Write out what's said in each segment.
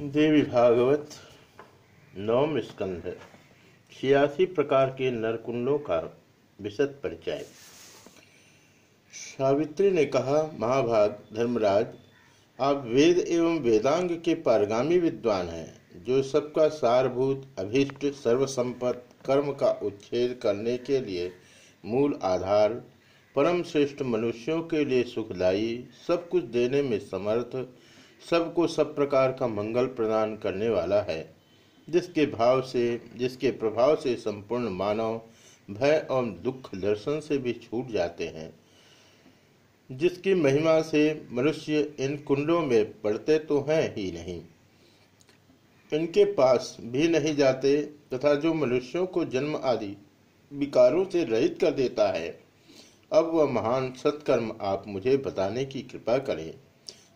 देवी भागवत नवम स्कंध, छियासी प्रकार के नरकुंडों का विशद परिचय। सावित्री ने कहा, महाभाग, धर्मराज, आप वेद एवं वेदांग के पारगामी विद्वान हैं, जो सबका सारभूत, अभीष्ट, सर्वसंपत, कर्म का उच्छेद करने के लिए मूल आधार, परम श्रेष्ठ मनुष्यों के लिए सुखदायी, सब कुछ देने में समर्थ सबको सब प्रकार का मंगल प्रदान करने वाला है, जिसके भाव से, जिसके प्रभाव से संपूर्ण मानव भय एवं दुख दर्शन से भी छूट जाते हैं। जिसकी महिमा से मनुष्य इन कुंडों में पड़ते तो हैं ही नहीं। इनके पास भी नहीं जाते तथा जो मनुष्यों को जन्म आदि विकारों से रहित कर देता है, अब वह महान सत्कर्म आप मुझे बताने की कृपा करें।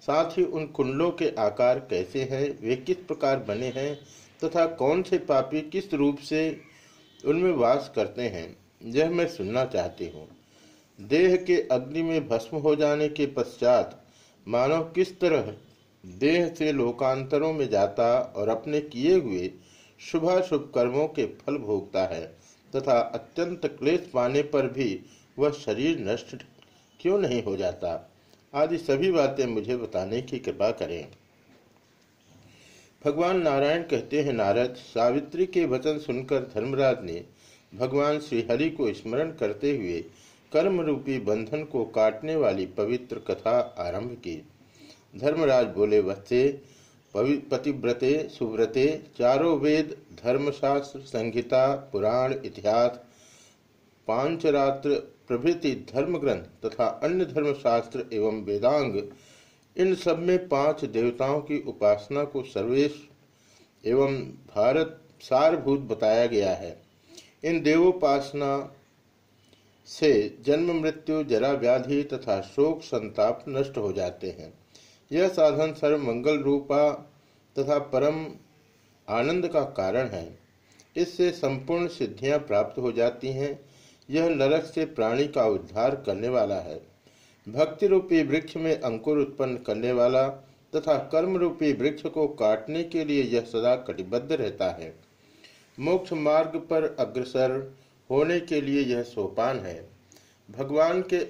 साथ ही उन कुंडलों के आकार कैसे हैं, वे किस प्रकार बने हैं, तथा कौन से पापी किस रूप से उनमें वास करते हैं, यह मैं सुनना चाहती हूँ। देह के अग्नि में भस्म हो जाने के पश्चात मानव किस तरह देह से लोकांतरों में जाता और अपने किए हुए शुभाशुभ कर्मों के फल भोगता है, तथा अत्यंत क्लेश पाने पर भी वह शरीर नष्ट क्यों नहीं हो जाता? आदि सभी बातें मुझे बताने की कृपा करें। भगवान नारायण कहते हैं, नारद, सावित्री के वचन सुनकर धर्मराज ने भगवान श्रीहरि को स्मरण करते हुए कर्म रूपी बंधन को काटने वाली पवित्र कथा आरंभ की। धर्मराज बोले, वत्से पतिव्रते, सुव्रते, चारों वेद, धर्मशास्त्र, संहिता, पुराण, इतिहास पांचरात्र प्रभृति धर्म ग्रंथ तथा अन्य धर्मशास्त्र एवं वेदांग, इन सब में पाँच देवताओं की उपासना को सर्वेश एवं भारत सारभूत बताया गया है। इन देवोपासना से जन्म, मृत्यु, जरा व्याधि तथा शोक संताप नष्ट हो जाते हैं। यह साधन सर्व मंगल रूपा तथा परम आनंद का कारण है। इससे संपूर्ण सिद्धियाँ प्राप्त हो जाती हैं यह नरक से प्राणी का उद्धार करने वाला है। भक्ति रूपी वृक्ष में अंकुर उत्पन्न करने वाला तथा कर्म रूपी वृक्ष को काटने के लिए यह सदा कटिबद्ध रहता है। मोक्ष मार्ग पर अग्रसर होने के लिए यह सोपान है। भगवान के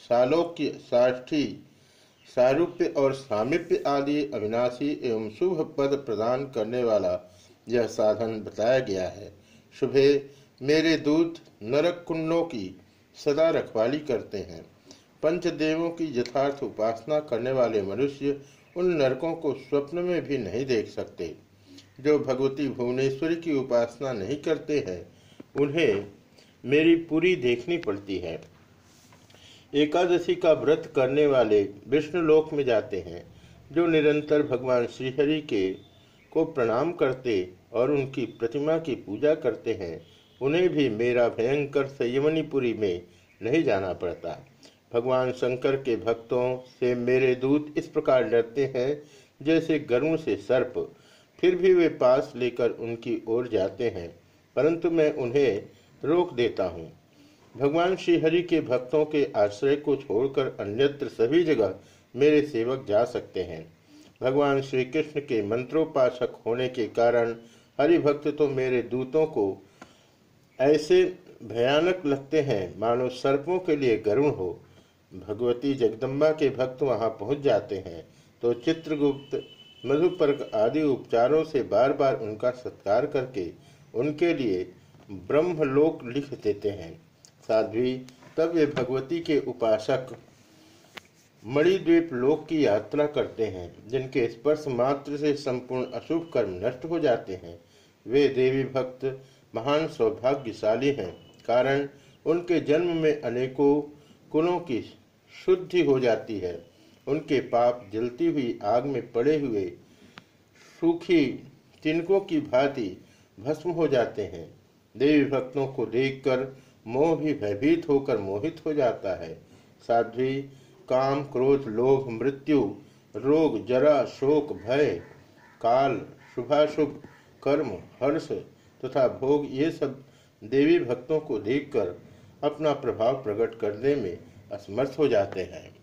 सालोक्य, साष्ठी, सारूप्य और सामिप्य आदि अविनाशी एवं शुभ पद प्रदान करने वाला यह साधन बताया गया है। शुभे मेरे दूत नरक कुंडों की सदा रखवाली करते हैं। पंचदेवों की यथार्थ उपासना करने वाले मनुष्य उन नरकों को स्वप्न में भी नहीं देख सकते। जो भगवती भुवनेश्वरी की उपासना नहीं करते हैं, उन्हें मेरी पूरी देखनी पड़ती है। एकादशी का व्रत करने वाले विष्णुलोक में जाते हैं, जो निरंतर भगवान श्रीहरि के को प्रणाम करते और उनकी प्रतिमा की पूजा करते हैं। उन्हें भी मेरा भयंकर संयमनीपुरी में नहीं जाना पड़ता। भगवान शंकर के भक्तों से मेरे दूत इस प्रकार डरते हैं, जैसे गरुण से सर्प। फिर भी वे पास लेकर उनकी ओर जाते हैं, परंतु मैं उन्हें रोक देता हूँ। भगवान श्रीहरि के भक्तों के आश्रय को छोड़कर अन्यत्र सभी जगह मेरे सेवक जा सकते हैं। भगवान श्री कृष्ण के मंत्रोपासक होने के कारण हरिभक्त तो मेरे दूतों को ऐसे भयानक लगते हैं, मानो सर्पों के लिए गरुण हो। भगवती जगदम्बा के भक्त वहाँ पहुँच जाते हैं तो चित्रगुप्त, मधुपर्क आदि उपचारों से बार बार उनका सत्कार करके उनके लिए ब्रह्मलोक लिख देते हैं। साध्वी तब वे भगवती के उपासक मणिद्वीप लोक की यात्रा करते हैं, जिनके स्पर्श मात्र से संपूर्ण अशुभ कर्म नष्ट हो जाते हैं। वे देवी भक्त महान सौभाग्यशाली हैं, कारण उनके जन्म में अनेकों कुलों की शुद्धि हो जाती है। उनके पाप जलती हुई आग में पड़े हुए सूखी तिनकों की भांति भस्म हो जाते हैं। देवी भक्तों को देखकर मोह भी भयभीत होकर मोहित हो जाता है। साध्वी, काम, क्रोध, लोभ, मृत्यु, रोग, जरा, शोक, भय, काल, शुभाशुभ, कर्म, हर्ष तथा भोग ये सब देवी भक्तों को देखकर अपना प्रभाव प्रकट करने में असमर्थ हो जाते हैं।